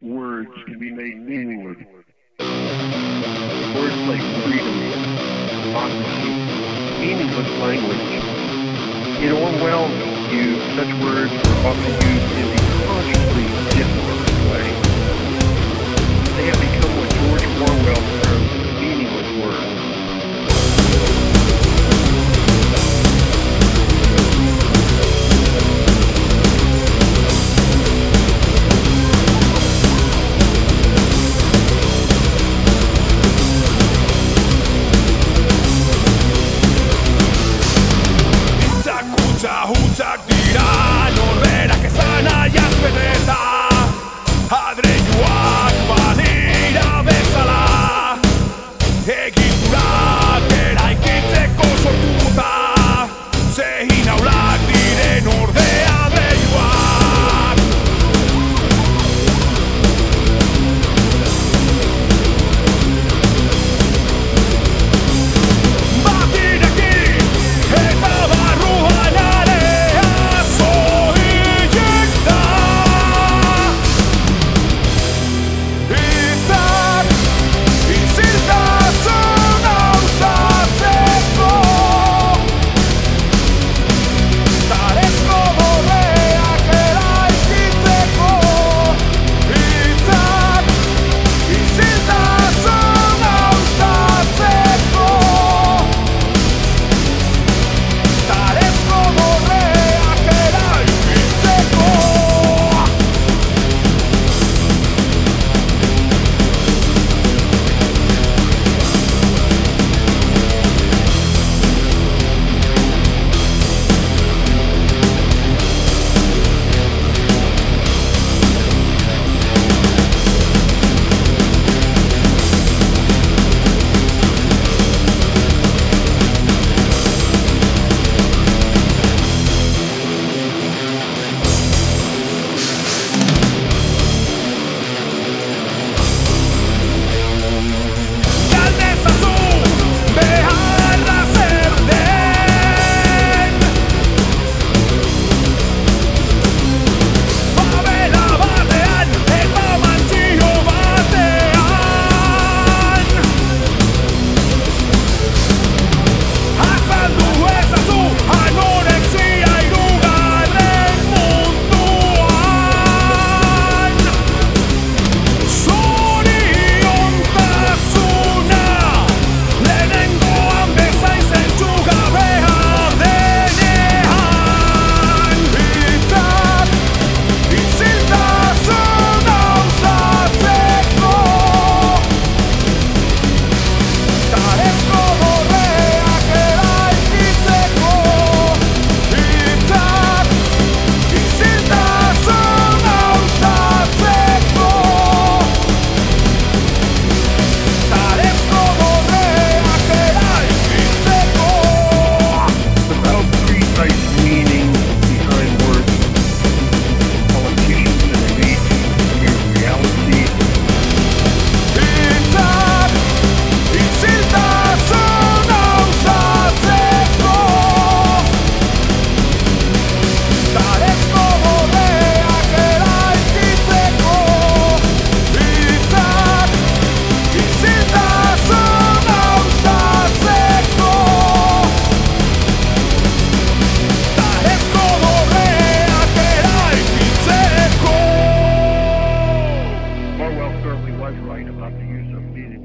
words can be made meaningless. Words like freedom, democracy, meaningless language. It overwhelms you, such words are often used in the consciously different Was right about the use of media.